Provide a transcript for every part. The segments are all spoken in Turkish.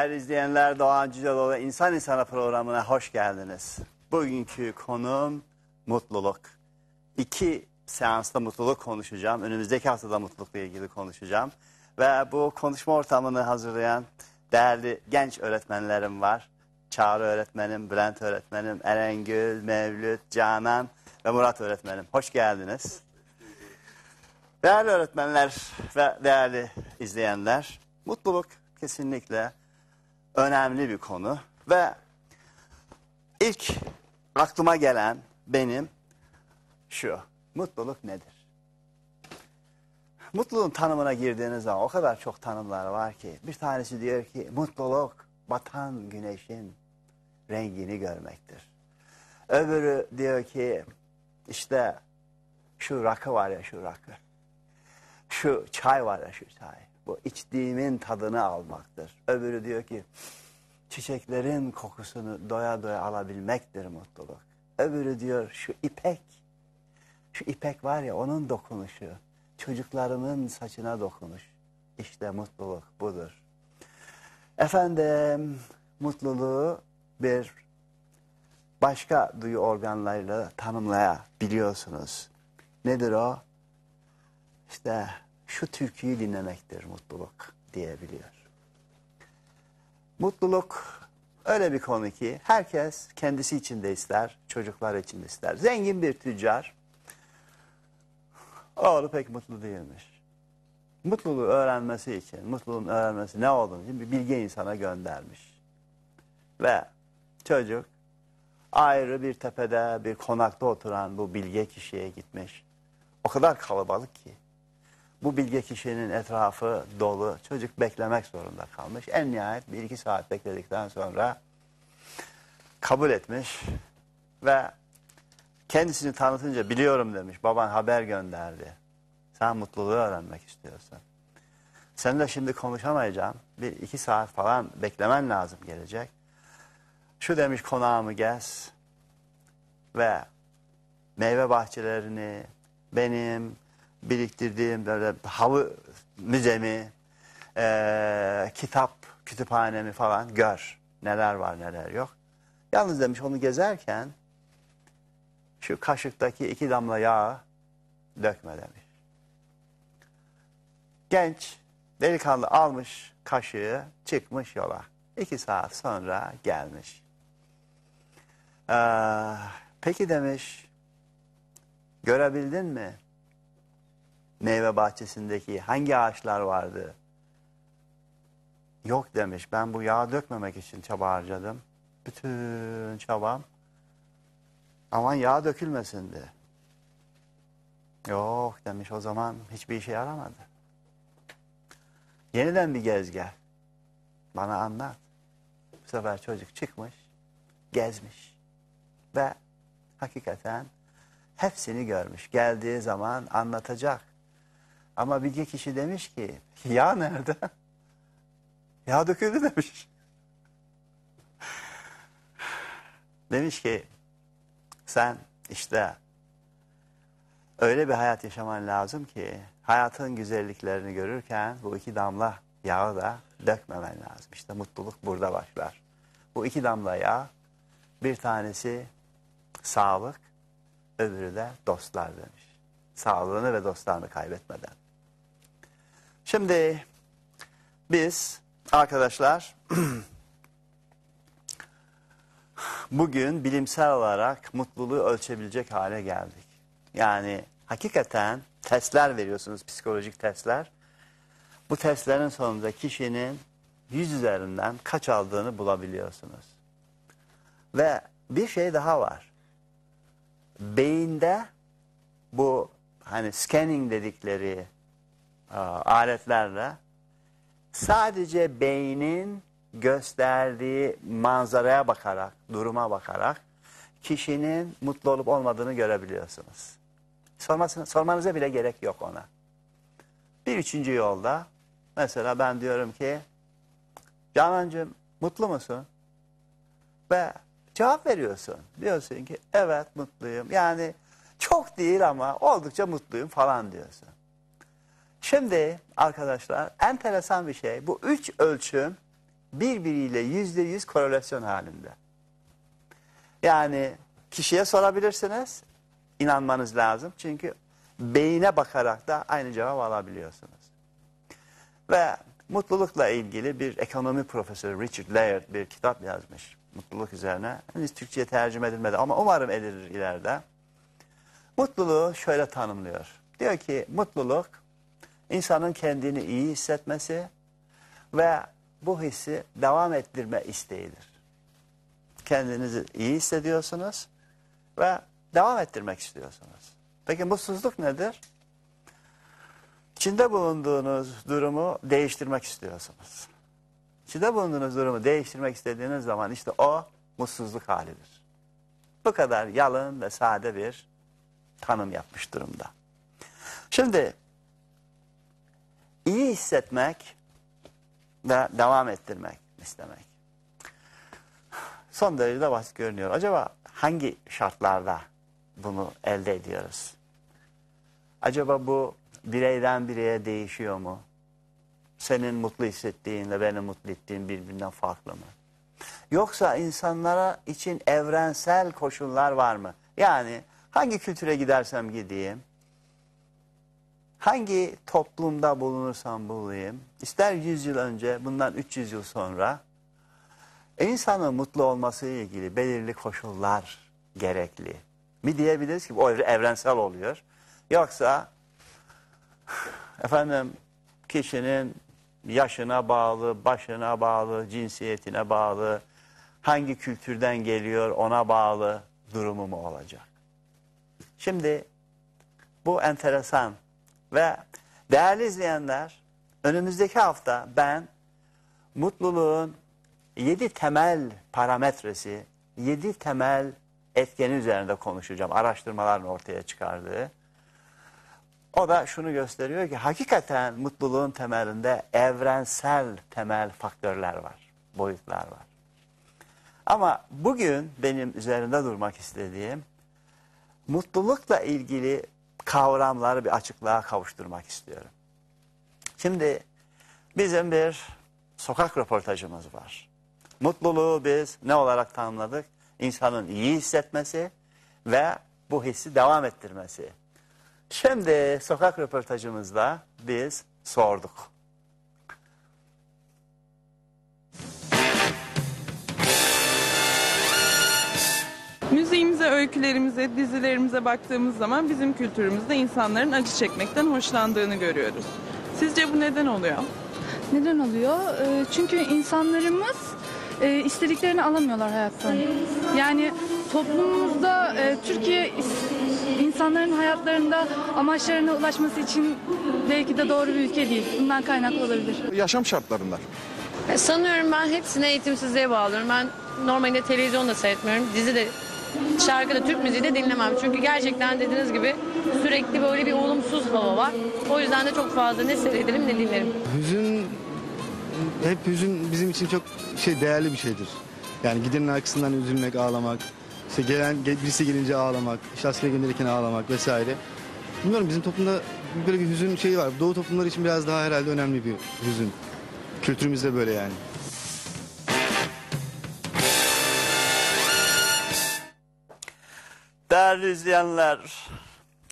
Değerli izleyenler Doğan Cüceloğlu İnsan İnsana programına hoş geldiniz. Bugünkü konum mutluluk. İki seansta mutluluk konuşacağım. Önümüzdeki haftada mutlulukla ilgili konuşacağım. Ve bu konuşma ortamını hazırlayan değerli genç öğretmenlerim var. Çağrı öğretmenim, Bülent öğretmenim, Erengül, Mevlüt, Canan ve Murat öğretmenim. Hoş geldiniz. Değerli öğretmenler ve değerli izleyenler, mutluluk kesinlikle önemli bir konu ve ilk aklıma gelen benim şu, mutluluk nedir? Mutluluğun tanımına girdiğiniz zaman o kadar çok tanımlar var ki bir tanesi diyor ki mutluluk batan güneşin rengini görmektir. Öbürü diyor ki işte şu rakı var ya şu rakı. Şu çay var ya şu çay. Bu içtiğimin tadını almaktır. Öbürü diyor ki çiçeklerin kokusunu doya doya alabilmektir mutluluk. Öbürü diyor şu ipek. Şu ipek var ya onun dokunuşu. Çocuklarımın saçına dokunuş. İşte mutluluk budur. Efendim mutluluğu bir başka duyu organlarıyla tanımlayabiliyorsunuz. Nedir o? İşte şu türküyü dinlemektir mutluluk diyebiliyor. Mutluluk öyle bir konu ki herkes kendisi için de ister, çocuklar için de ister. Zengin bir tüccar oğlu pek mutlu değilmiş. Mutluluğu öğrenmesi için, mutluluğun öğrenmesi ne olduğunu için bir bilge insana göndermiş. Ve çocuk ayrı bir tepede bir konakta oturan bu bilge kişiye gitmiş. O kadar kalabalık ki bu bilge kişinin etrafı dolu. Çocuk beklemek zorunda kalmış. En nihayet bir iki saat bekledikten sonra kabul etmiş ve kendisini tanıtınca biliyorum demiş. Baban haber gönderdi. Sen mutluluğu öğrenmek istiyorsun. Sen de şimdi konuşamayacağım. Bir iki saat falan beklemen lazım gelecek. Şu demiş konağımı gez ve meyve bahçelerini benim biriktirdiğim böyle halı müzemi, e, kitap kütüphanemi falan gör. Neler var neler yok. Yalnız demiş onu gezerken şu kaşıktaki iki damla yağı dökme demiş. Genç delikanlı almış kaşığı çıkmış yola. İki saat sonra gelmiş. Ee, peki demiş görebildin mi? Meyve bahçesindeki hangi ağaçlar vardı? Yok demiş. Ben bu yağı dökmemek için çaba harcadım. Bütün çabam aman yağ dökülmesindi. Yok demiş o zaman hiçbir işe yaramadı. Yeniden bir gez. Bana anlat. Bu sefer çocuk çıkmış, gezmiş ve hakikaten hepsini görmüş. Geldiği zaman anlatacak. Ama bilge kişi demiş ki yağ nerede? Yağ döküldü demiş. demiş ki sen işte öyle bir hayat yaşaman lazım ki hayatın güzelliklerini görürken bu iki damla yağı da dökmemen lazım. İşte mutluluk burada başlar. Bu iki damla yağ bir tanesi sağlık öbürü de dostlar demiş. Sağlığını ve dostlarını kaybetmeden. Şimdi biz arkadaşlar bugün bilimsel olarak mutluluğu ölçebilecek hale geldik. Yani hakikaten testler veriyorsunuz, psikolojik testler. Bu testlerin sonunda kişinin yüz üzerinden kaç aldığını bulabiliyorsunuz. Ve bir şey daha var. Beyinde bu hani scanning dedikleri aletlerle sadece beynin gösterdiği manzaraya bakarak, duruma bakarak kişinin mutlu olup olmadığını görebiliyorsunuz. Sormasını, sormanıza bile gerek yok ona. Bir üçüncü yolda mesela ben diyorum ki Canancığım mutlu musun? Ve cevap veriyorsun. Diyorsun ki evet mutluyum. Yani çok değil ama oldukça mutluyum falan diyorsun. Şimdi arkadaşlar enteresan bir şey. Bu üç ölçüm birbiriyle yüzde yüz korelasyon halinde. Yani kişiye sorabilirsiniz, inanmanız lazım. Çünkü beyine bakarak da aynı cevap alabiliyorsunuz. Ve mutlulukla ilgili bir ekonomi profesörü Richard Layard bir kitap yazmış. Mutluluk üzerine. Henüz Türkçe'ye tercüme edilmedi ama umarım edilir ileride. Mutluluğu şöyle tanımlıyor. Diyor ki mutluluk insanın kendini iyi hissetmesi ve bu hissi devam ettirme isteğidir. Kendinizi iyi hissediyorsunuz ve devam ettirmek istiyorsunuz. Peki mutsuzluk nedir? İçinde bulunduğunuz durumu değiştirmek istiyorsunuz. İçinde bulunduğunuz durumu değiştirmek istediğiniz zaman işte o mutsuzluk halidir. Bu kadar yalın ve sade bir tanım yapmış durumda. Şimdi iyi hissetmek ve devam ettirmek istemek. Son derece basit görünüyor. Acaba hangi şartlarda bunu elde ediyoruz? Acaba bu bireyden bireye değişiyor mu? Senin mutlu hissettiğinle benim mutlu ettiğim birbirinden farklı mı? Yoksa insanlara için evrensel koşullar var mı? Yani hangi kültüre gidersem gideyim, hangi toplumda bulunursam bulayım, ister 100 yıl önce, bundan 300 yıl sonra, insanın mutlu olması ile ilgili belirli koşullar gerekli mi diyebiliriz ki o evrensel oluyor. Yoksa efendim kişinin yaşına bağlı, başına bağlı, cinsiyetine bağlı, hangi kültürden geliyor ona bağlı durumu mu olacak? Şimdi bu enteresan ve değerli izleyenler önümüzdeki hafta ben mutluluğun yedi temel parametresi, yedi temel etkeni üzerinde konuşacağım. Araştırmaların ortaya çıkardığı. O da şunu gösteriyor ki hakikaten mutluluğun temelinde evrensel temel faktörler var, boyutlar var. Ama bugün benim üzerinde durmak istediğim mutlulukla ilgili kavramları bir açıklığa kavuşturmak istiyorum. Şimdi bizim bir sokak röportajımız var. Mutluluğu biz ne olarak tanımladık? İnsanın iyi hissetmesi ve bu hissi devam ettirmesi. Şimdi sokak röportajımızda biz sorduk. Öykülerimize, dizilerimize baktığımız zaman bizim kültürümüzde insanların acı çekmekten hoşlandığını görüyoruz. Sizce bu neden oluyor? Neden oluyor? Ee, Çünkü insanlarımız e, istediklerini alamıyorlar hayattan. Yani toplumumuzda e, Türkiye insanların hayatlarında amaçlarına ulaşması için belki de doğru bir ülke değil. Bundan kaynaklı olabilir. yaşam şartlarından. E, Sanıyorum ben hepsini eğitimsizliğe bağlıyorum. Ben normalde televizyon da seyretmiyorum. Dizi de, şarkı da, Türk müziği de dinlemem. Çünkü gerçekten dediğiniz gibi sürekli böyle bir olumsuz hava var. O yüzden de çok fazla ne seyrederim ne dinlerim. Hüzün hep hüzün bizim için çok şey değerli bir şeydir. Yani gidenin arkasından üzülmek, ağlamak, işte gelen ge- birisi gelince ağlamak, işte askere gönderirken ağlamak vesaire. Bilmiyorum bizim toplumda böyle bir hüzün şeyi var. Doğu toplumları için biraz daha herhalde önemli bir hüzün. Kültürümüzde böyle yani. Değerli izleyenler,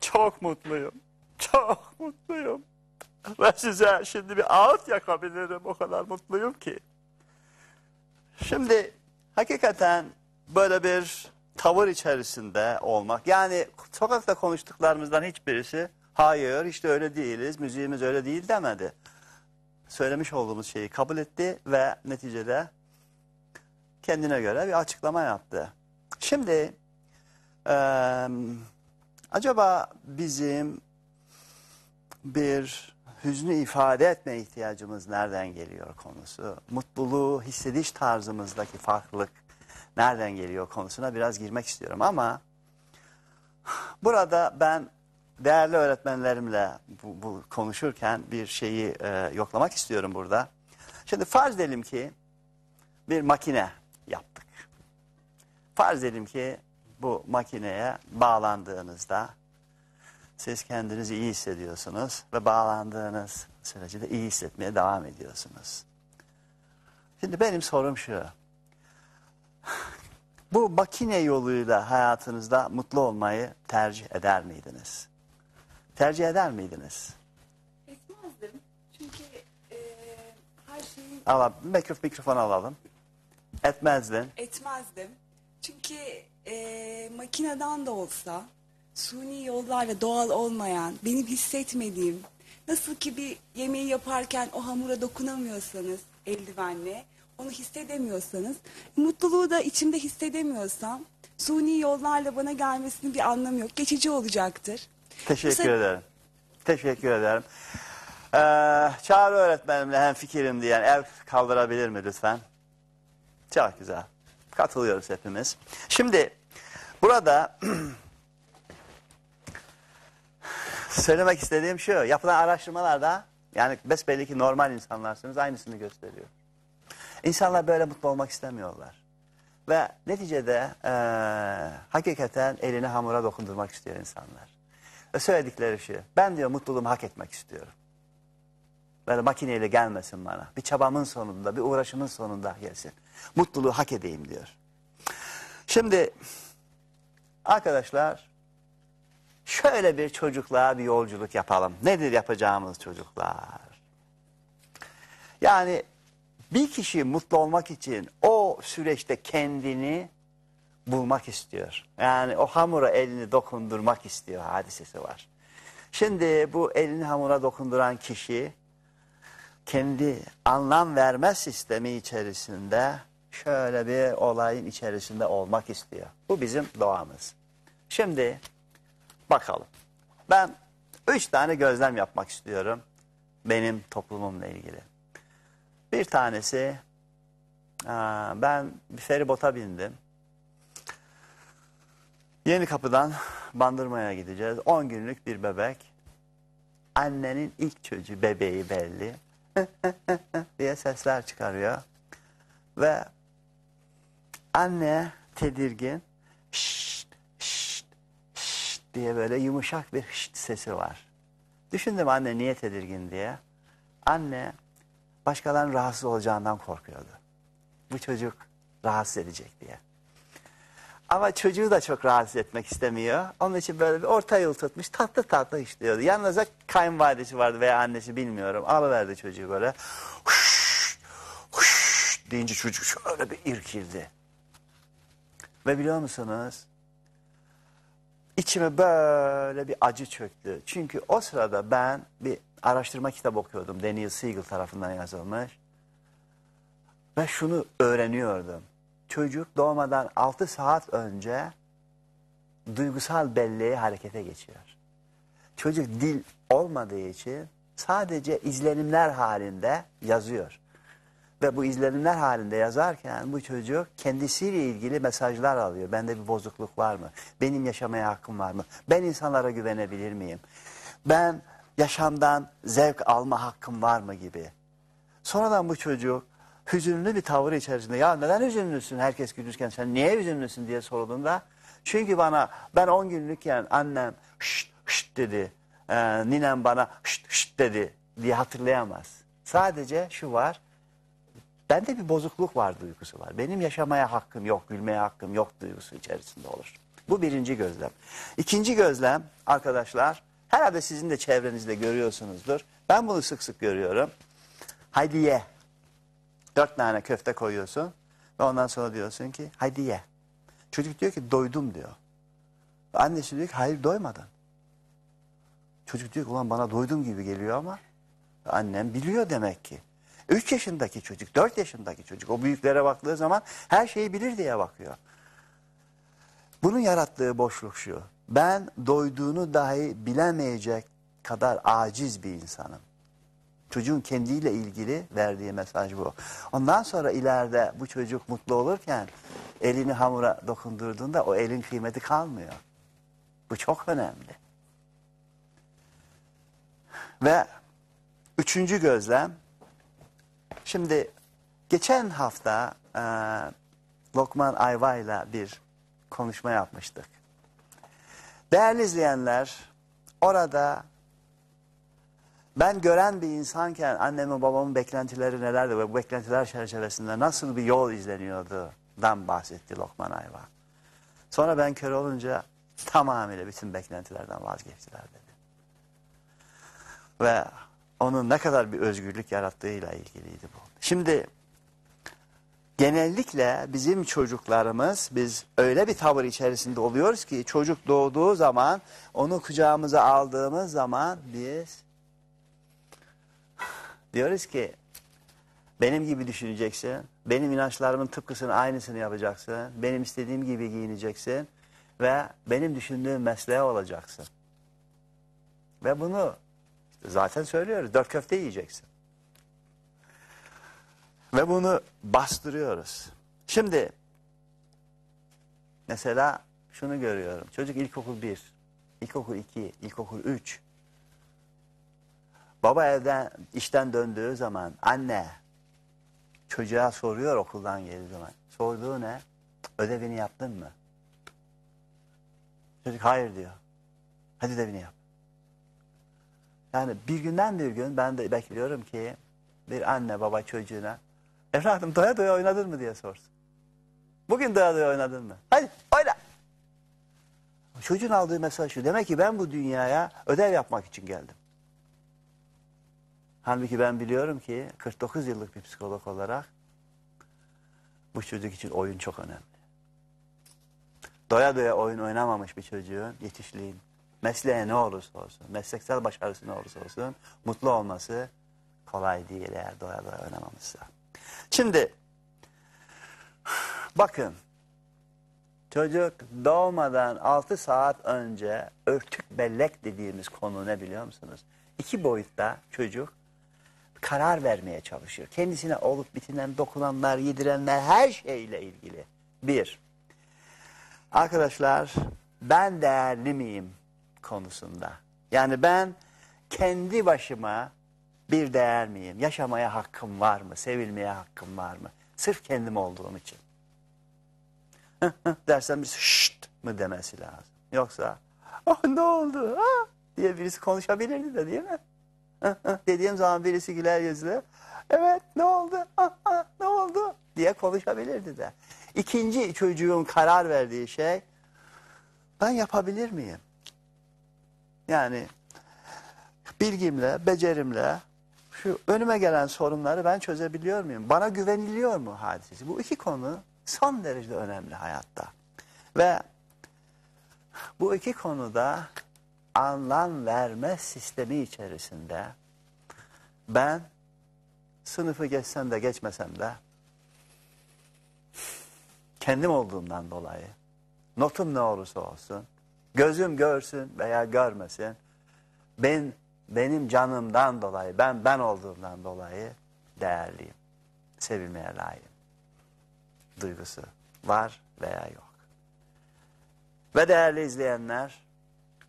çok mutluyum. Çok mutluyum. Ve size şimdi bir ağıt yakabilirim. O kadar mutluyum ki. Şimdi hakikaten böyle bir tavır içerisinde olmak. Yani sokakta konuştuklarımızdan hiçbirisi hayır işte öyle değiliz, müziğimiz öyle değil demedi. Söylemiş olduğumuz şeyi kabul etti ve neticede kendine göre bir açıklama yaptı. Şimdi ee, acaba bizim bir hüznü ifade etme ihtiyacımız nereden geliyor konusu? Mutluluğu hissediş tarzımızdaki farklılık nereden geliyor konusuna biraz girmek istiyorum ama burada ben değerli öğretmenlerimle bu, bu konuşurken bir şeyi e, yoklamak istiyorum burada. Şimdi farz edelim ki bir makine yaptık. Farz edelim ki bu makineye bağlandığınızda siz kendinizi iyi hissediyorsunuz ve bağlandığınız sürece de iyi hissetmeye devam ediyorsunuz. Şimdi benim sorum şu. Bu makine yoluyla hayatınızda mutlu olmayı tercih eder miydiniz? Tercih eder miydiniz? Etmezdim. Çünkü e, her şeyi Alalım, mikrof, mikrofon alalım. Etmezdin. etmezdim. Çünkü e, makineden de olsa suni yollarla doğal olmayan, benim hissetmediğim, nasıl ki bir yemeği yaparken o hamura dokunamıyorsanız eldivenle, onu hissedemiyorsanız, mutluluğu da içimde hissedemiyorsam, suni yollarla bana gelmesinin bir anlamı yok. Geçici olacaktır. Teşekkür se- ederim. Teşekkür ederim. Ee, Çağrı öğretmenimle hem fikirim diyen el kaldırabilir mi lütfen? Çok güzel. Katılıyoruz hepimiz. Şimdi burada söylemek istediğim şu. Yapılan araştırmalarda yani besbelli ki normal insanlarsınız aynısını gösteriyor. İnsanlar böyle mutlu olmak istemiyorlar. Ve neticede eee, hakikaten elini hamura dokundurmak istiyor insanlar. Ve söyledikleri şey, ben diyor mutluluğumu hak etmek istiyorum. Böyle makineyle gelmesin bana. Bir çabamın sonunda, bir uğraşımın sonunda gelsin. Mutluluğu hak edeyim diyor. Şimdi arkadaşlar şöyle bir çocukluğa bir yolculuk yapalım. Nedir yapacağımız çocuklar? Yani bir kişi mutlu olmak için o süreçte kendini bulmak istiyor. Yani o hamura elini dokundurmak istiyor hadisesi var. Şimdi bu elini hamura dokunduran kişi kendi anlam verme sistemi içerisinde şöyle bir olayın içerisinde olmak istiyor. Bu bizim doğamız. Şimdi bakalım. Ben üç tane gözlem yapmak istiyorum benim toplumumla ilgili. Bir tanesi ben bir feribota bindim. Yeni kapıdan Bandırma'ya gideceğiz. 10 günlük bir bebek. Annenin ilk çocuğu bebeği belli. diye sesler çıkarıyor. Ve anne tedirgin şşt diye böyle yumuşak bir şşt sesi var. Düşündüm anne niye tedirgin diye. Anne başkalarının rahatsız olacağından korkuyordu. Bu çocuk rahatsız edecek diye. Ama çocuğu da çok rahatsız etmek istemiyor. Onun için böyle bir orta yol tutmuş tatlı tatlı işliyordu. Yalnızca kayınvalidesi vardı veya annesi bilmiyorum. Alıverdi çocuğu böyle. Huş, huş deyince çocuk şöyle bir irkildi. Ve biliyor musunuz? İçime böyle bir acı çöktü. Çünkü o sırada ben bir araştırma kitabı okuyordum. Daniel Siegel tarafından yazılmış. Ve şunu öğreniyordum. Çocuk doğmadan 6 saat önce duygusal belleği harekete geçiyor. Çocuk dil olmadığı için sadece izlenimler halinde yazıyor. Ve bu izlenimler halinde yazarken bu çocuk kendisiyle ilgili mesajlar alıyor. Bende bir bozukluk var mı? Benim yaşamaya hakkım var mı? Ben insanlara güvenebilir miyim? Ben yaşamdan zevk alma hakkım var mı gibi. Sonradan bu çocuk hüzünlü bir tavır içerisinde ya neden hüzünlüsün herkes gülürken sen niye hüzünlüsün diye sorulduğunda çünkü bana ben 10 günlükken annem şşt şşt dedi ee, ninem bana şşt şşt dedi diye hatırlayamaz. Sadece şu var bende bir bozukluk var duygusu var. Benim yaşamaya hakkım yok, gülmeye hakkım yok duygusu içerisinde olur. Bu birinci gözlem. İkinci gözlem arkadaşlar herhalde sizin de çevrenizde görüyorsunuzdur. Ben bunu sık sık görüyorum. Haydi ye. Dört tane köfte koyuyorsun ve ondan sonra diyorsun ki haydi ye. Çocuk diyor ki doydum diyor. Annesi diyor ki hayır doymadın. Çocuk diyor ki ulan bana doydum gibi geliyor ama annem biliyor demek ki. Üç yaşındaki çocuk, dört yaşındaki çocuk o büyüklere baktığı zaman her şeyi bilir diye bakıyor. Bunun yarattığı boşluk şu. Ben doyduğunu dahi bilemeyecek kadar aciz bir insanım. Çocuğun kendiyle ilgili verdiği mesaj bu. Ondan sonra ileride bu çocuk mutlu olurken elini hamura dokundurduğunda o elin kıymeti kalmıyor. Bu çok önemli. Ve üçüncü gözlem, şimdi geçen hafta e, Lokman Ayva'yla bir konuşma yapmıştık. Değerli izleyenler, orada Ben gören bir insanken annemin babamın beklentileri nelerdi ve bu beklentiler çerçevesinde nasıl bir yol izleniyordu dan bahsetti Lokman Ayva. Sonra ben kör olunca tamamıyla bütün beklentilerden vazgeçtiler dedi. Ve onun ne kadar bir özgürlük yarattığıyla ilgiliydi bu. Şimdi genellikle bizim çocuklarımız biz öyle bir tavır içerisinde oluyoruz ki çocuk doğduğu zaman onu kucağımıza aldığımız zaman biz diyoruz ki benim gibi düşüneceksin, benim inançlarımın tıpkısını aynısını yapacaksın, benim istediğim gibi giyineceksin ve benim düşündüğüm mesleğe olacaksın. Ve bunu zaten söylüyoruz, dört köfte yiyeceksin. Ve bunu bastırıyoruz. Şimdi mesela şunu görüyorum. Çocuk ilkokul 1, ilkokul 2, ilkokul 3. Baba evden işten döndüğü zaman anne çocuğa soruyor okuldan geldiği zaman. Sorduğu ne? Ödevini yaptın mı? Çocuk hayır diyor. Hadi ödevini yap. Yani bir günden bir gün ben de bekliyorum ki bir anne baba çocuğuna evladım doya doya oynadın mı diye sorsun. Bugün doya doya oynadın mı? Hadi oyna. Çocuğun aldığı mesaj şu. Demek ki ben bu dünyaya ödev yapmak için geldim. Halbuki ben biliyorum ki 49 yıllık bir psikolog olarak bu çocuk için oyun çok önemli. Doya doya oyun oynamamış bir çocuğun yetişliğin, mesleğe ne olursa olsun, mesleksel başarısı ne olursa olsun mutlu olması kolay değil eğer doya doya oynamamışsa. Şimdi bakın çocuk doğmadan 6 saat önce örtük bellek dediğimiz konu ne biliyor musunuz? İki boyutta çocuk karar vermeye çalışıyor. Kendisine olup bitinen dokunanlar, yedirenler her şeyle ilgili. Bir, arkadaşlar ben değerli miyim konusunda. Yani ben kendi başıma bir değer miyim? Yaşamaya hakkım var mı? Sevilmeye hakkım var mı? Sırf kendim olduğum için. Dersen birisi şşt mı demesi lazım. Yoksa oh, ne oldu ha? diye birisi konuşabilirdi de değil mi? Dediğim zaman birisi güler yüzlü. Evet ne oldu? Ah, ah, ne oldu? diye konuşabilirdi de. İkinci çocuğun karar verdiği şey ben yapabilir miyim? Yani bilgimle, becerimle şu önüme gelen sorunları ben çözebiliyor muyum? Bana güveniliyor mu hadisesi? Bu iki konu son derece önemli hayatta. Ve bu iki konuda anlam verme sistemi içerisinde ben sınıfı geçsem de geçmesem de kendim olduğumdan dolayı notum ne olursa olsun gözüm görsün veya görmesin ben benim canımdan dolayı ben ben olduğumdan dolayı değerliyim sevilmeye layığım duygusu var veya yok ve değerli izleyenler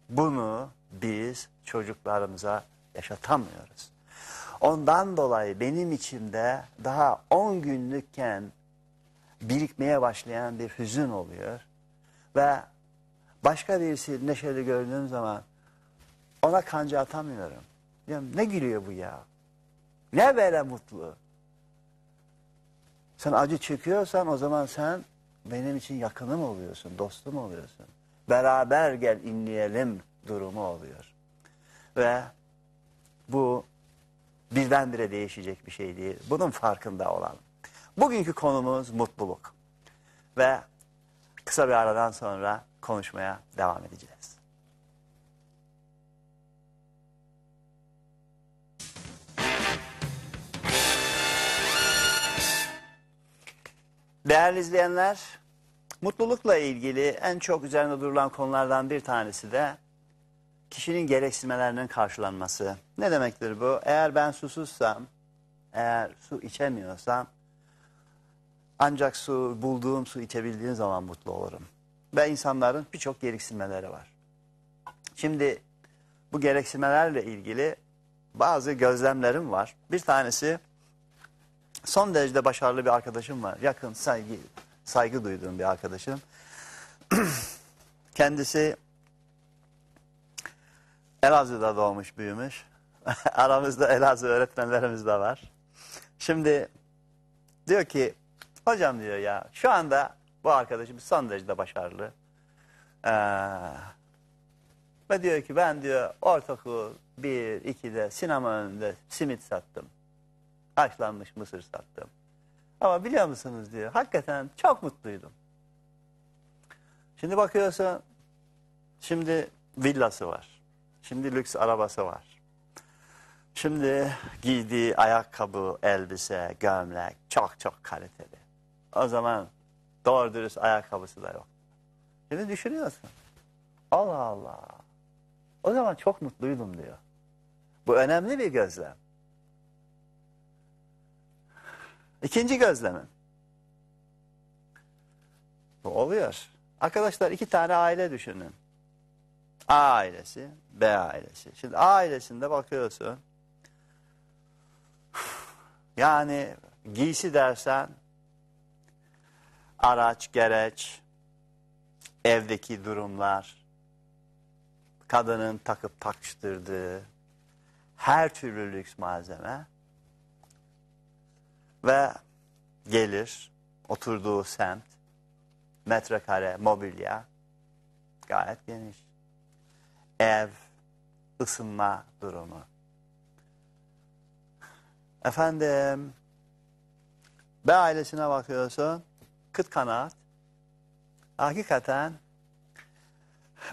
bunu biz çocuklarımıza yaşatamıyoruz. Ondan dolayı benim içimde daha 10 günlükken birikmeye başlayan bir hüzün oluyor. Ve başka birisi neşeli gördüğüm zaman ona kanca atamıyorum. Diyorum, ne gülüyor bu ya? Ne böyle mutlu? Sen acı çekiyorsan o zaman sen benim için yakınım oluyorsun, dostum oluyorsun beraber gel inleyelim durumu oluyor. Ve bu birdenbire değişecek bir şey değil. Bunun farkında olalım. Bugünkü konumuz mutluluk. Ve kısa bir aradan sonra konuşmaya devam edeceğiz. Değerli izleyenler, Mutlulukla ilgili en çok üzerinde durulan konulardan bir tanesi de kişinin gereksinmelerinin karşılanması. Ne demektir bu? Eğer ben susuzsam, eğer su içemiyorsam ancak su bulduğum su içebildiğim zaman mutlu olurum. Ve insanların birçok gereksinmeleri var. Şimdi bu gereksinmelerle ilgili bazı gözlemlerim var. Bir tanesi son derecede başarılı bir arkadaşım var. Yakın, saygı, saygı duyduğum bir arkadaşım. Kendisi Elazığ'da doğmuş büyümüş Aramızda Elazığ öğretmenlerimiz de var. Şimdi diyor ki hocam diyor ya şu anda bu arkadaşımız son derece başarılı. Ee, ve diyor ki ben diyor ortaokul 1, 2'de sinema önünde simit sattım. Haşlanmış mısır sattım. Ama biliyor musunuz diyor hakikaten çok mutluydum. Şimdi bakıyorsun şimdi villası var. Şimdi lüks arabası var. Şimdi giydiği ayakkabı, elbise, gömlek çok çok kaliteli. O zaman doğru dürüst ayakkabısı da yok. Şimdi düşünüyorsun. Allah Allah. O zaman çok mutluydum diyor. Bu önemli bir gözlem. İkinci gözlemim. Bu oluyor. Arkadaşlar iki tane aile düşünün. A ailesi, B ailesi. Şimdi A ailesinde bakıyorsun. Yani giysi dersen araç, gereç, evdeki durumlar, kadının takıp takıştırdığı her türlü lüks malzeme ve gelir, oturduğu semt, metrekare, mobilya gayet geniş. Ev, ısınma durumu. Efendim, B ailesine bakıyorsun, kıt kanaat. Hakikaten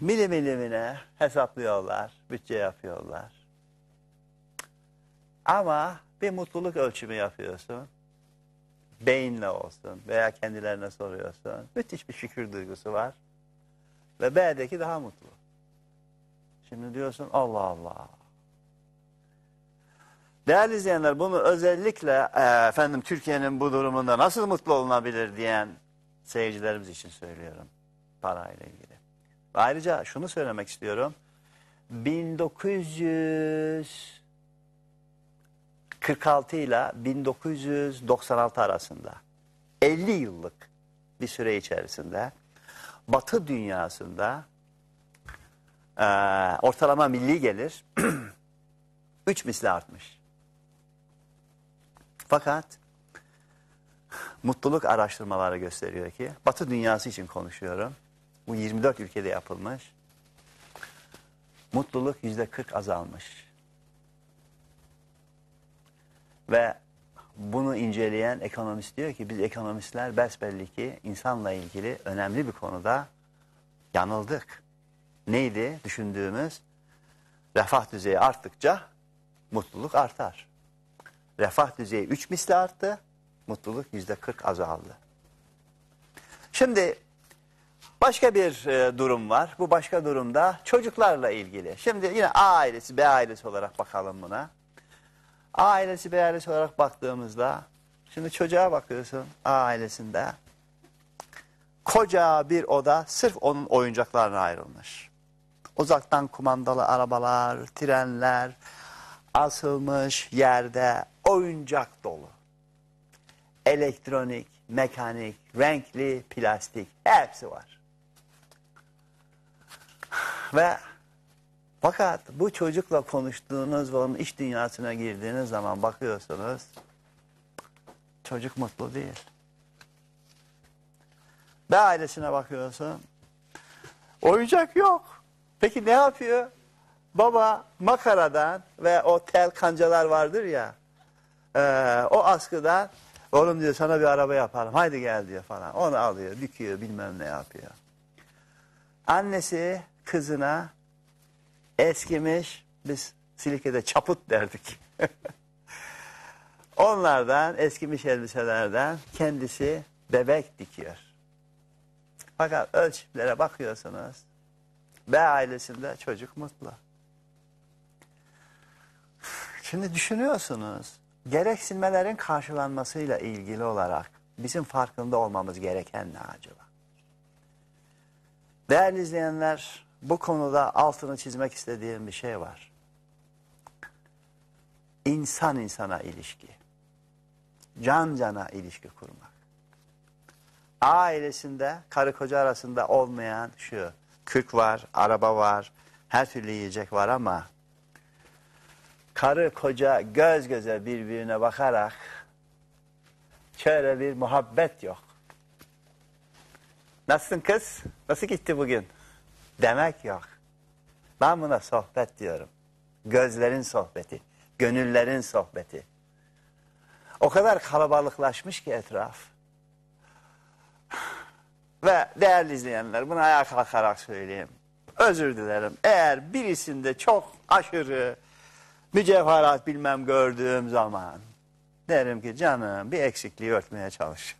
milim milimine hesaplıyorlar, bütçe yapıyorlar. Ama bir mutluluk ölçümü yapıyorsun. Beyinle olsun veya kendilerine soruyorsun. Müthiş bir şükür duygusu var. Ve B'deki daha mutlu. Şimdi diyorsun Allah Allah. Değerli izleyenler bunu özellikle e, efendim Türkiye'nin bu durumunda nasıl mutlu olunabilir diyen seyircilerimiz için söylüyorum parayla ilgili. Ve ayrıca şunu söylemek istiyorum. 1946 ile 1996 arasında 50 yıllık bir süre içerisinde Batı dünyasında e, ortalama milli gelir 3 misli artmış. Fakat mutluluk araştırmaları gösteriyor ki, Batı dünyası için konuşuyorum. Bu 24 ülkede yapılmış. Mutluluk yüzde 40 azalmış. Ve bunu inceleyen ekonomist diyor ki biz ekonomistler besbelli ki insanla ilgili önemli bir konuda yanıldık. Neydi düşündüğümüz? Refah düzeyi arttıkça mutluluk artar. Refah düzeyi 3 misli arttı, mutluluk yüzde 40 azaldı. Şimdi başka bir e, durum var. Bu başka durumda çocuklarla ilgili. Şimdi yine A ailesi, B ailesi olarak bakalım buna. A ailesi, B ailesi olarak baktığımızda şimdi çocuğa bakıyorsun A ailesinde koca bir oda sırf onun oyuncaklarına ayrılmış. Uzaktan kumandalı arabalar, trenler asılmış yerde oyuncak dolu. Elektronik, mekanik, renkli, plastik hepsi var. Ve fakat bu çocukla konuştuğunuz ve onun iş dünyasına girdiğiniz zaman bakıyorsunuz çocuk mutlu değil. B ailesine bakıyorsun oyuncak yok. Peki ne yapıyor? Baba makaradan ve o tel kancalar vardır ya e, o askıdan oğlum diyor sana bir araba yapalım haydi gel diyor falan. Onu alıyor büküyor bilmem ne yapıyor. Annesi kızına eskimiş biz Silike'de çaput derdik. Onlardan eskimiş elbiselerden kendisi bebek dikiyor. Fakat ölçümlere bakıyorsunuz. B ailesinde çocuk mutlu. Şimdi düşünüyorsunuz. Gereksinmelerin karşılanmasıyla ilgili olarak bizim farkında olmamız gereken ne acaba? Değerli izleyenler, bu konuda altını çizmek istediğim bir şey var. İnsan insana ilişki. Can cana ilişki kurmak. Ailesinde karı koca arasında olmayan şu. Kürk var, araba var, her türlü yiyecek var ama karı koca göz göze birbirine bakarak şöyle bir muhabbet yok. Nasılsın kız? Nasıl gitti bugün? Demek yok. Ben buna sohbet diyorum. Gözlerin sohbeti, gönüllerin sohbeti. O kadar kalabalıklaşmış ki etraf. Ve değerli izleyenler bunu ayağa kalkarak söyleyeyim. Özür dilerim. Eğer birisinde çok aşırı mücevherat bilmem gördüğüm zaman derim ki canım bir eksikliği örtmeye çalış.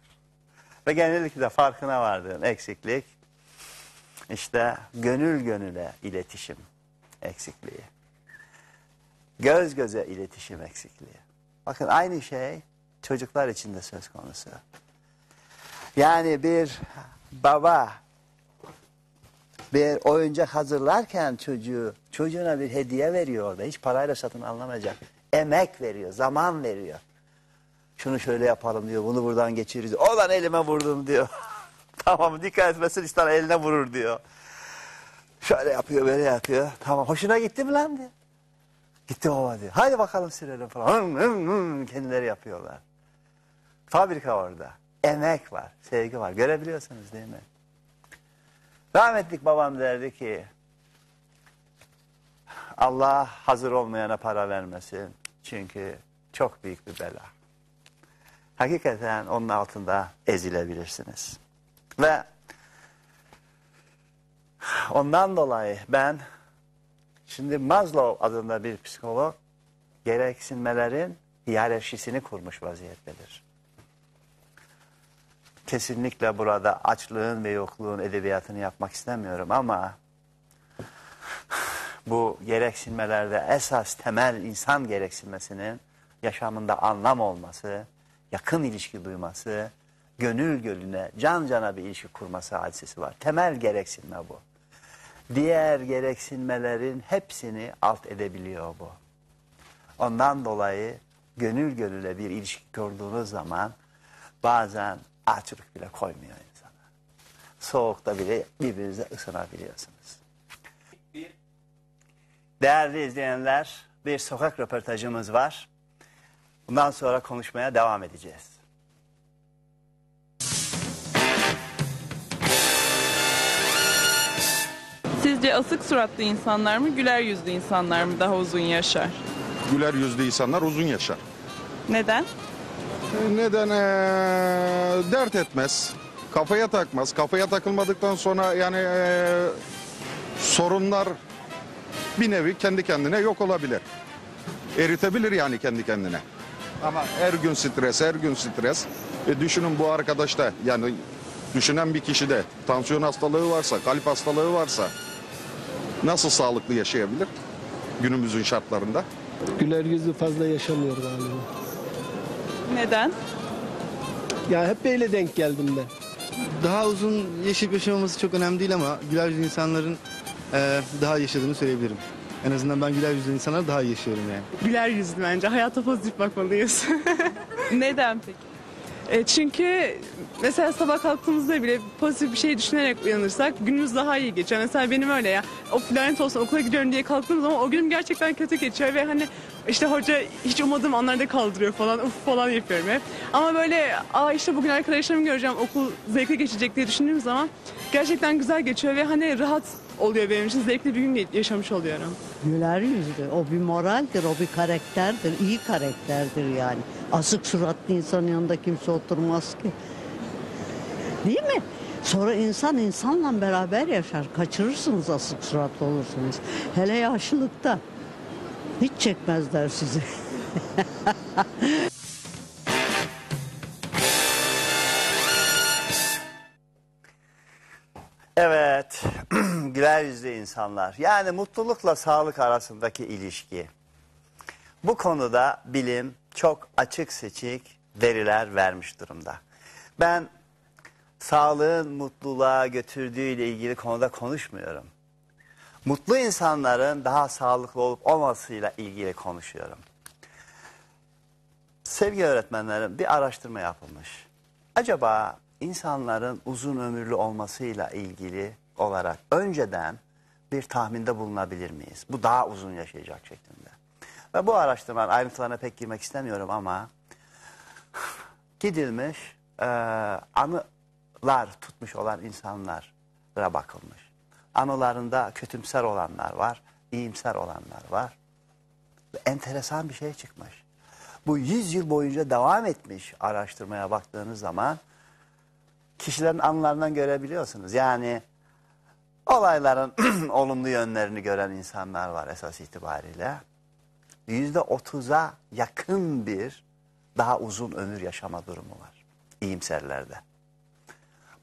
Ve genellikle farkına vardığım eksiklik işte gönül gönüle iletişim eksikliği. Göz göze iletişim eksikliği. Bakın aynı şey çocuklar için de söz konusu. Yani bir baba bir oyuncak hazırlarken çocuğu çocuğuna bir hediye veriyor orada. Hiç parayla satın alınamayacak. Emek veriyor, zaman veriyor. Şunu şöyle yapalım diyor. Bunu buradan geçiririz. O lan elime vurdum diyor. tamam dikkat etmesin işte eline vurur diyor. Şöyle yapıyor böyle yapıyor. Tamam hoşuna gitti mi lan diyor. Gitti baba diyor. Hadi bakalım sürelim falan. Kendileri yapıyorlar. Fabrika orada. Emek var, sevgi var. Görebiliyorsunuz değil mi? Rahmetlik babam derdi ki Allah hazır olmayana para vermesin. Çünkü çok büyük bir bela. Hakikaten onun altında ezilebilirsiniz. Ve ondan dolayı ben şimdi Maslow adında bir psikolog gereksinmelerin hiyerarşisini kurmuş vaziyettedir. Kesinlikle burada açlığın ve yokluğun edebiyatını yapmak istemiyorum ama bu gereksinmelerde esas temel insan gereksinmesinin yaşamında anlam olması, yakın ilişki duyması, gönül gölüne, can cana bir ilişki kurması hadisesi var. Temel gereksinme bu. Diğer gereksinmelerin hepsini alt edebiliyor bu. Ondan dolayı gönül gönüle bir ilişki kurduğunuz zaman bazen açlık bile koymuyor insana. Soğukta bile birbirinize ısınabiliyorsunuz. Değerli izleyenler, bir sokak röportajımız var. Bundan sonra konuşmaya devam edeceğiz. Sizce asık suratlı insanlar mı, güler yüzlü insanlar mı daha uzun yaşar? güler yüzlü insanlar uzun yaşar. Neden? Neden eee, dert etmez, kafaya takmaz. Kafaya takılmadıktan sonra yani eee, sorunlar bir nevi kendi kendine yok olabilir. Eritebilir yani kendi kendine. Ama her gün stres, her gün stres. E düşünün bu arkadaş da yani düşünen bir kişi de tansiyon hastalığı varsa, kalp hastalığı varsa nasıl sağlıklı yaşayabilir günümüzün şartlarında? Güler yüzlü fazla yaşamıyor galiba. Neden? Ya hep böyle denk geldim ben. Daha uzun yaşayıp yaşamaması çok önemli değil ama güler yüzlü insanların e, daha yaşadığını söyleyebilirim. En azından ben güler yüzlü insanlar daha iyi yaşıyorum yani. Güler yüzlü bence. Hayata pozitif bakmalıyız. Neden peki? E, çünkü mesela sabah kalktığımızda bile pozitif bir şey düşünerek uyanırsak günümüz daha iyi geçiyor. Mesela benim öyle ya. O lanet olsun okula gidiyorum diye kalktığım zaman o günüm gerçekten kötü geçiyor ve hani işte hoca hiç ummadığım anlarda kaldırıyor falan uf falan yapıyorum hep. Ama böyle aa işte bugün arkadaşlarımı göreceğim okul zevkli geçecek diye düşündüğüm zaman gerçekten güzel geçiyor ve hani rahat oluyor benim için zevkli bir gün yaşamış oluyorum. Güler yüzlü. O bir moraldir, o bir karakterdir. iyi karakterdir yani. Asık suratlı insanın yanında kimse oturmaz ki. Değil mi? Sonra insan insanla beraber yaşar. Kaçırırsınız asık suratlı olursunuz. Hele yaşlılıkta. Hiç çekmezler sizi. Evet, güler yüzlü insanlar. Yani mutlulukla sağlık arasındaki ilişki. Bu konuda bilim çok açık seçik veriler vermiş durumda. Ben sağlığın mutluluğa götürdüğüyle ilgili konuda konuşmuyorum. Mutlu insanların daha sağlıklı olup olmasıyla ilgili konuşuyorum. Sevgili öğretmenlerim bir araştırma yapılmış. Acaba insanların uzun ömürlü olmasıyla ilgili olarak önceden bir tahminde bulunabilir miyiz? Bu daha uzun yaşayacak şeklinde. Ve bu araştırmanın ayrıntılarına pek girmek istemiyorum ama gidilmiş e, anılar tutmuş olan insanlara bakılmış. Anılarında kötümser olanlar var, iyimser olanlar var. Ve enteresan bir şey çıkmış. Bu 100 yıl boyunca devam etmiş araştırmaya baktığınız zaman kişilerin anılarından görebiliyorsunuz. Yani olayların olumlu yönlerini gören insanlar var esas itibariyle. Yüzde otuza yakın bir daha uzun ömür yaşama durumu var iyimserlerde.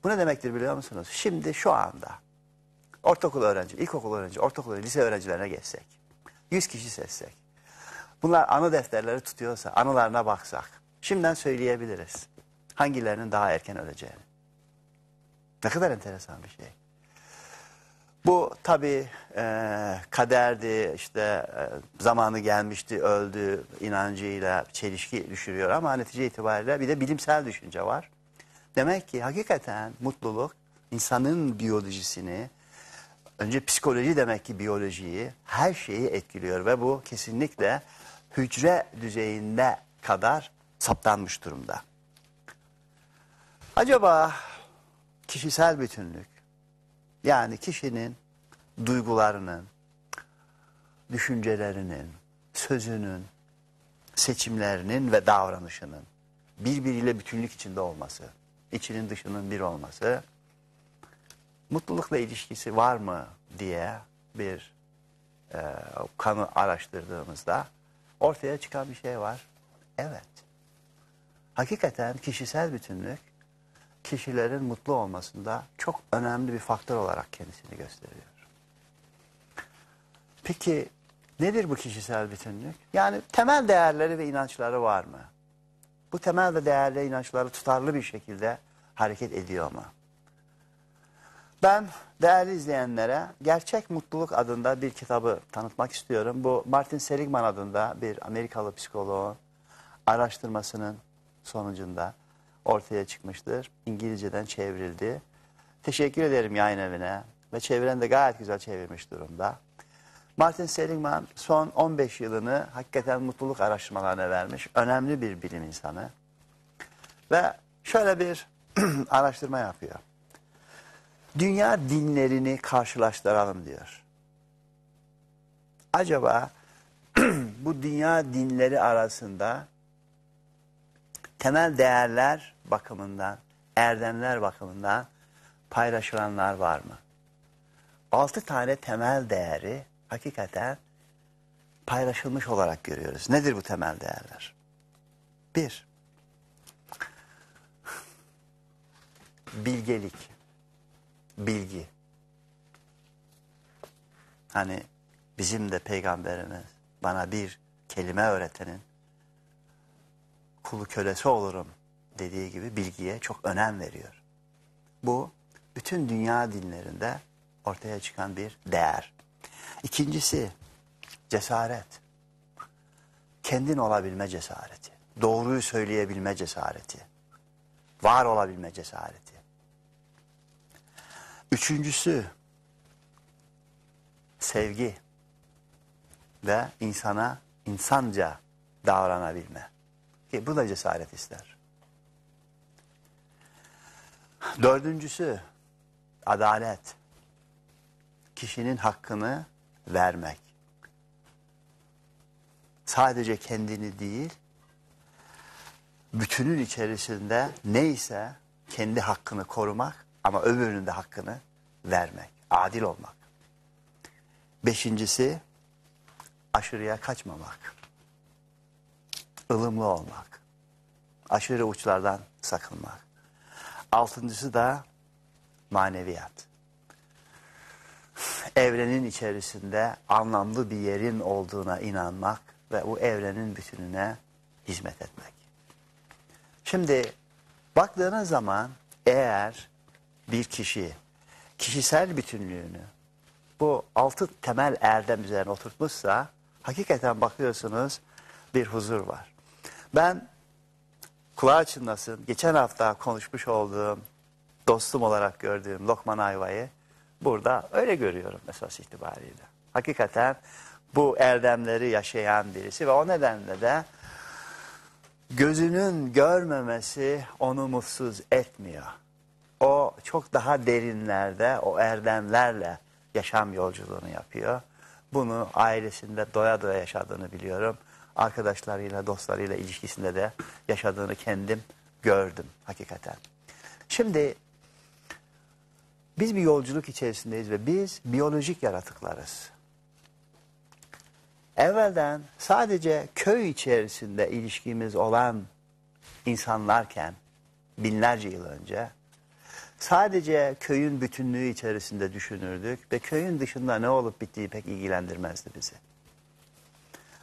Bu ne demektir biliyor musunuz? Şimdi şu anda ortaokul öğrenci, ilkokul öğrenci, ortaokul öğrenci, lise öğrencilerine geçsek, 100 kişi seçsek, bunlar anı defterleri tutuyorsa, anılarına baksak, şimdiden söyleyebiliriz. Hangilerinin daha erken öleceğini. Ne kadar enteresan bir şey. Bu tabii e, kaderdi, işte e, zamanı gelmişti, öldü inancıyla çelişki düşürüyor ama netice itibariyle bir de bilimsel düşünce var. Demek ki hakikaten mutluluk insanın biyolojisini, önce psikoloji demek ki biyolojiyi, her şeyi etkiliyor ve bu kesinlikle hücre düzeyinde kadar saptanmış durumda. Acaba kişisel bütünlük, yani kişinin duygularının, düşüncelerinin, sözünün, seçimlerinin ve davranışının birbiriyle bütünlük içinde olması, içinin dışının bir olması, mutlulukla ilişkisi var mı diye bir e, kanı araştırdığımızda ortaya çıkan bir şey var. Evet. Hakikaten kişisel bütünlük kişilerin mutlu olmasında çok önemli bir faktör olarak kendisini gösteriyor. Peki nedir bu kişisel bütünlük? Yani temel değerleri ve inançları var mı? Bu temel ve değerli inançları tutarlı bir şekilde hareket ediyor mu? Ben değerli izleyenlere Gerçek Mutluluk adında bir kitabı tanıtmak istiyorum. Bu Martin Seligman adında bir Amerikalı psikoloğun araştırmasının sonucunda ortaya çıkmıştır. İngilizceden çevrildi. Teşekkür ederim yayın evine ve çeviren de gayet güzel çevirmiş durumda. Martin Seligman son 15 yılını hakikaten mutluluk araştırmalarına vermiş. Önemli bir bilim insanı. Ve şöyle bir araştırma yapıyor. Dünya dinlerini karşılaştıralım diyor. Acaba bu dünya dinleri arasında temel değerler bakımından, erdemler bakımından paylaşılanlar var mı? Altı tane temel değeri hakikaten paylaşılmış olarak görüyoruz. Nedir bu temel değerler? Bir, bilgelik, bilgi. Hani bizim de peygamberimiz bana bir kelime öğretenin kulu kölesi olurum dediği gibi bilgiye çok önem veriyor. Bu bütün dünya dinlerinde ortaya çıkan bir değer. İkincisi cesaret. Kendin olabilme cesareti. Doğruyu söyleyebilme cesareti. Var olabilme cesareti. Üçüncüsü sevgi ve insana insanca davranabilme. Ki bu da cesaret ister. Dördüncüsü adalet. Kişinin hakkını vermek. Sadece kendini değil, bütünün içerisinde neyse kendi hakkını korumak ama öbürünün de hakkını vermek. Adil olmak. Beşincisi aşırıya kaçmamak. ılımlı olmak. Aşırı uçlardan sakınmak. Altıncısı da maneviyat evrenin içerisinde anlamlı bir yerin olduğuna inanmak ve bu evrenin bütününe hizmet etmek. Şimdi baktığınız zaman eğer bir kişi kişisel bütünlüğünü bu altı temel erdem üzerine oturtmuşsa hakikaten bakıyorsunuz bir huzur var. Ben kulağı çınlasın geçen hafta konuşmuş olduğum dostum olarak gördüğüm Lokman Ayva'yı Burada öyle görüyorum esas itibariyle. Hakikaten bu erdemleri yaşayan birisi ve o nedenle de gözünün görmemesi onu mutsuz etmiyor. Çok daha derinlerde o erdemlerle yaşam yolculuğunu yapıyor. Bunu ailesinde doya doya yaşadığını biliyorum. Arkadaşlarıyla, dostlarıyla ilişkisinde de yaşadığını kendim gördüm hakikaten. Şimdi biz bir yolculuk içerisindeyiz ve biz biyolojik yaratıklarız. Evvelden sadece köy içerisinde ilişkimiz olan insanlarken binlerce yıl önce sadece köyün bütünlüğü içerisinde düşünürdük ve köyün dışında ne olup bittiği pek ilgilendirmezdi bizi.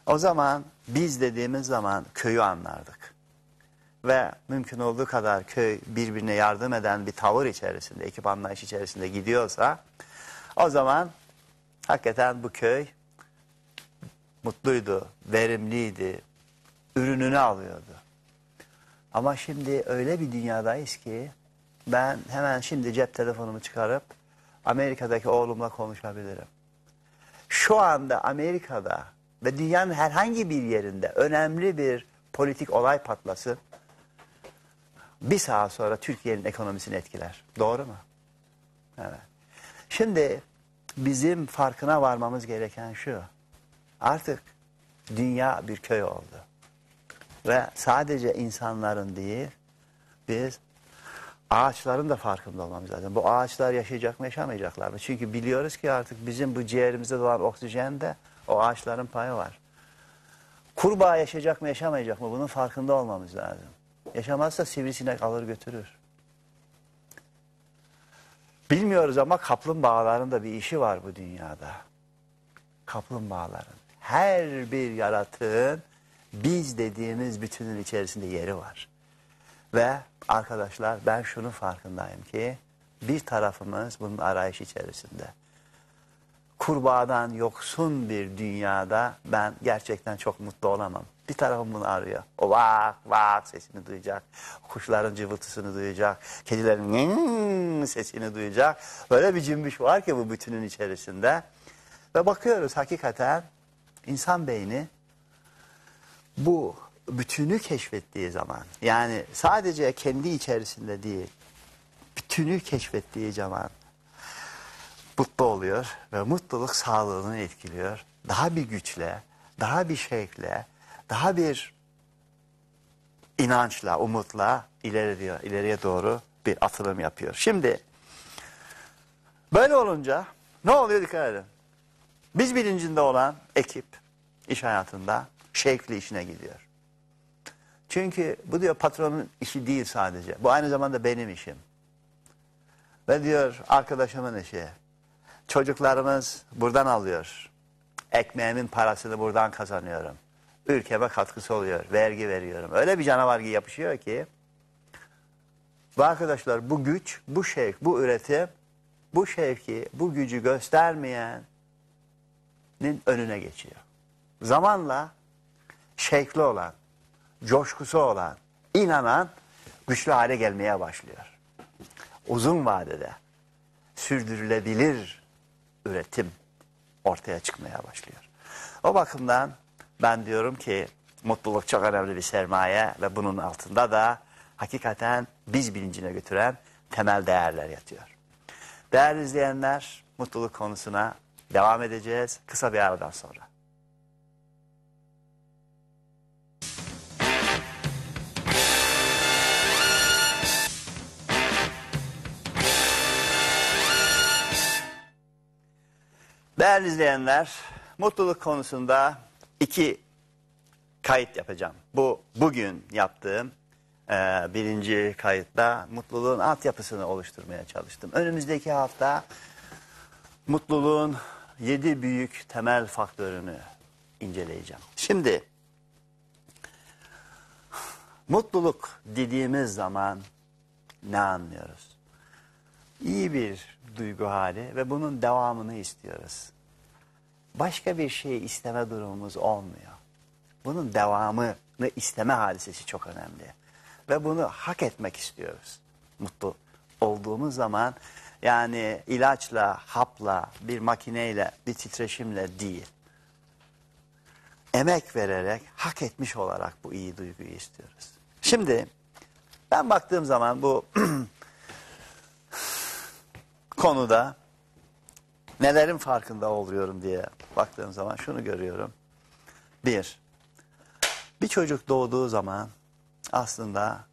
O zaman biz dediğimiz zaman köyü anlardık. Ve mümkün olduğu kadar köy birbirine yardım eden bir tavır içerisinde, ekip anlayış içerisinde gidiyorsa o zaman hakikaten bu köy mutluydu, verimliydi, ürününü alıyordu. Ama şimdi öyle bir dünyadayız ki ben hemen şimdi cep telefonumu çıkarıp Amerika'daki oğlumla konuşabilirim. Şu anda Amerika'da ve dünyanın herhangi bir yerinde önemli bir politik olay patlasın. Bir saat sonra Türkiye'nin ekonomisini etkiler. Doğru mu? Evet. Şimdi bizim farkına varmamız gereken şu. Artık dünya bir köy oldu. Ve sadece insanların değil, biz ağaçların da farkında olmamız lazım. Bu ağaçlar yaşayacak mı yaşamayacaklar mı? Çünkü biliyoruz ki artık bizim bu ciğerimizde doğan oksijende o ağaçların payı var. Kurbağa yaşayacak mı yaşamayacak mı? Bunun farkında olmamız lazım. Yaşamazsa sivrisinek alır götürür. Bilmiyoruz ama kaplumbağaların da bir işi var bu dünyada. Kaplumbağaların. Her bir yaratığın biz dediğimiz bütünün içerisinde yeri var. Ve arkadaşlar ben şunun farkındayım ki bir tarafımız bunun arayış içerisinde. Kurbağadan yoksun bir dünyada ben gerçekten çok mutlu olamam. Bir tarafım bunu arıyor. O vak vak sesini duyacak. Kuşların cıvıltısını duyacak. Kedilerin sesini duyacak. Böyle bir cümbüş var ki bu bütünün içerisinde. Ve bakıyoruz hakikaten insan beyni bu bütünü keşfettiği zaman yani sadece kendi içerisinde değil bütünü keşfettiği zaman mutlu oluyor ve mutluluk sağlığını etkiliyor. Daha bir güçle, daha bir şevkle, daha bir inançla, umutla ileri diyor, ileriye doğru bir atılım yapıyor. Şimdi böyle olunca ne oluyor dikkat edin. Biz bilincinde olan ekip iş hayatında şevkli işine gidiyor. Çünkü bu diyor patronun işi değil sadece. Bu aynı zamanda benim işim. Ve diyor arkadaşımın işi. Çocuklarımız buradan alıyor. Ekmeğimin parasını buradan kazanıyorum. Ülkeme katkısı oluyor. Vergi veriyorum. Öyle bir canavar gibi yapışıyor ki. Ve arkadaşlar bu güç, bu şevk, bu üretim, bu şevki, bu gücü göstermeyenin önüne geçiyor. Zamanla şevkli olan, coşkusu olan, inanan güçlü hale gelmeye başlıyor. Uzun vadede sürdürülebilir üretim ortaya çıkmaya başlıyor. O bakımdan ben diyorum ki mutluluk çok önemli bir sermaye ve bunun altında da hakikaten biz bilincine götüren temel değerler yatıyor. Değerli izleyenler mutluluk konusuna devam edeceğiz kısa bir aradan sonra. Değerli izleyenler, mutluluk konusunda iki kayıt yapacağım. Bu bugün yaptığım e, birinci kayıtta mutluluğun altyapısını oluşturmaya çalıştım. Önümüzdeki hafta mutluluğun yedi büyük temel faktörünü inceleyeceğim. Şimdi mutluluk dediğimiz zaman ne anlıyoruz? İyi bir duygu hali ve bunun devamını istiyoruz. Başka bir şey isteme durumumuz olmuyor. Bunun devamını isteme hadisesi çok önemli. Ve bunu hak etmek istiyoruz. Mutlu olduğumuz zaman yani ilaçla, hapla, bir makineyle, bir titreşimle değil. emek vererek, hak etmiş olarak bu iyi duyguyu istiyoruz. Şimdi ben baktığım zaman bu konuda nelerin farkında oluyorum diye baktığım zaman şunu görüyorum. Bir, bir çocuk doğduğu zaman aslında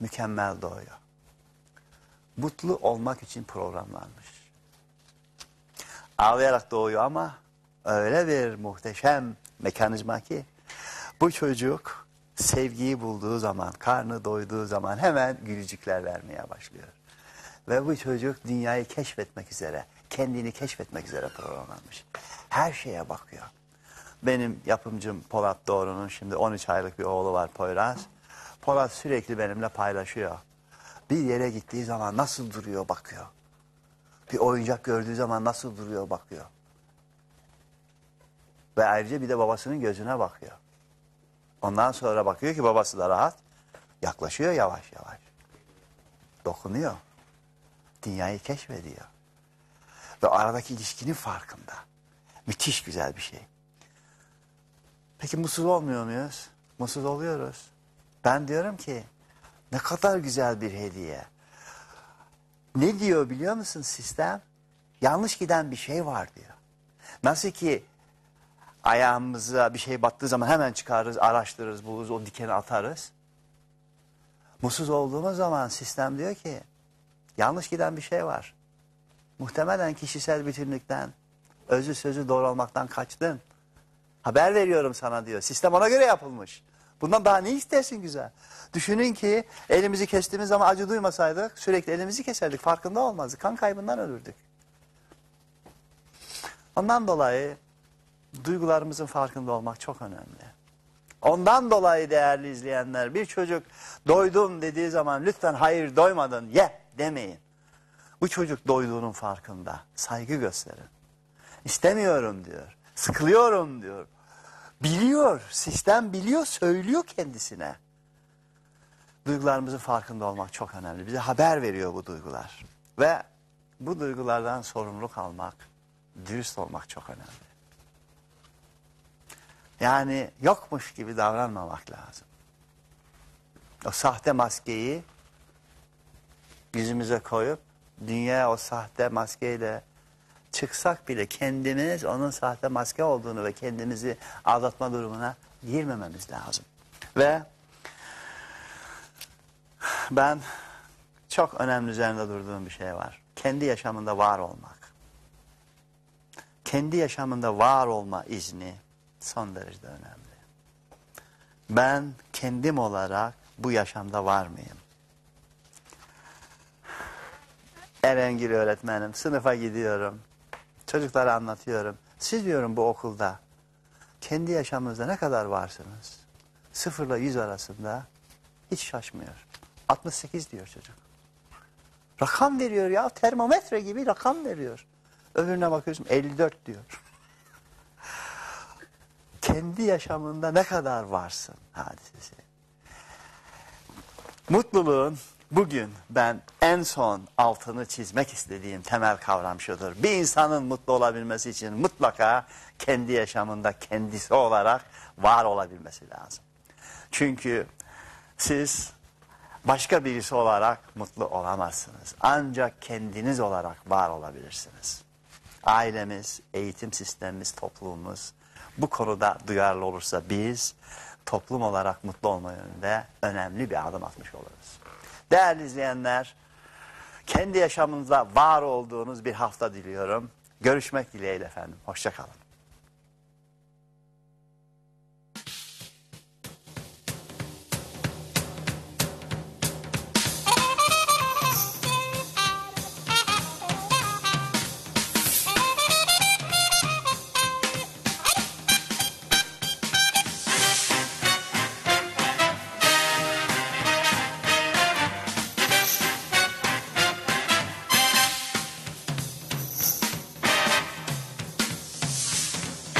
mükemmel doğuyor. Mutlu olmak için programlanmış. Ağlayarak doğuyor ama öyle bir muhteşem mekanizma ki bu çocuk sevgiyi bulduğu zaman, karnı doyduğu zaman hemen gülücükler vermeye başlıyor. Ve bu çocuk dünyayı keşfetmek üzere, kendini keşfetmek üzere programlanmış. Her şeye bakıyor. Benim yapımcım Polat Doğru'nun şimdi 13 aylık bir oğlu var Poyraz. Polat sürekli benimle paylaşıyor. Bir yere gittiği zaman nasıl duruyor bakıyor. Bir oyuncak gördüğü zaman nasıl duruyor bakıyor. Ve ayrıca bir de babasının gözüne bakıyor. Ondan sonra bakıyor ki babası da rahat. Yaklaşıyor yavaş yavaş. Dokunuyor. Dünyayı keşfediyor. Ve aradaki ilişkinin farkında. Müthiş güzel bir şey. Peki mutsuz olmuyor muyuz? Mutsuz oluyoruz. Ben diyorum ki ne kadar güzel bir hediye. Ne diyor biliyor musun sistem? Yanlış giden bir şey var diyor. Nasıl ki ayağımıza bir şey battığı zaman hemen çıkarırız, araştırırız, buluruz, o dikeni atarız. Mutsuz olduğumuz zaman sistem diyor ki yanlış giden bir şey var. Muhtemelen kişisel bütünlükten, özü sözü doğru olmaktan kaçtın. Haber veriyorum sana diyor. Sistem ona göre yapılmış. Bundan daha ne istersin güzel? Düşünün ki elimizi kestiğimiz zaman acı duymasaydık sürekli elimizi keserdik. Farkında olmazdık. Kan kaybından ölürdük. Ondan dolayı duygularımızın farkında olmak çok önemli. Ondan dolayı değerli izleyenler bir çocuk doydum dediği zaman lütfen hayır doymadın ye demeyin. Bu çocuk doyduğunun farkında. Saygı gösterin. İstemiyorum diyor. Sıkılıyorum diyor. Biliyor. Sistem biliyor. Söylüyor kendisine. Duygularımızın farkında olmak çok önemli. Bize haber veriyor bu duygular. Ve bu duygulardan sorumluluk almak, dürüst olmak çok önemli. Yani yokmuş gibi davranmamak lazım. O sahte maskeyi yüzümüze koyup dünyaya o sahte maskeyle çıksak bile kendimiz onun sahte maske olduğunu ve kendimizi aldatma durumuna girmememiz lazım. Ve ben çok önemli üzerinde durduğum bir şey var. Kendi yaşamında var olmak. Kendi yaşamında var olma izni son derece önemli. Ben kendim olarak bu yaşamda var mıyım? Erengil öğretmenim, sınıfa gidiyorum. Çocuklara anlatıyorum. Siz diyorum bu okulda kendi yaşamınızda ne kadar varsınız? Sıfırla yüz arasında hiç şaşmıyor. 68 diyor çocuk. Rakam veriyor ya termometre gibi rakam veriyor. Öbürüne bakıyorsun 54 diyor. Kendi yaşamında ne kadar varsın hadisesi. Mutluluğun bugün ben en son altını çizmek istediğim temel kavram şudur. Bir insanın mutlu olabilmesi için mutlaka kendi yaşamında kendisi olarak var olabilmesi lazım. Çünkü siz başka birisi olarak mutlu olamazsınız. Ancak kendiniz olarak var olabilirsiniz. Ailemiz, eğitim sistemimiz, toplumumuz bu konuda duyarlı olursa biz toplum olarak mutlu olma yönünde önemli bir adım atmış oluruz. Değerli izleyenler, kendi yaşamınızda var olduğunuz bir hafta diliyorum. Görüşmek dileğiyle efendim. Hoşçakalın.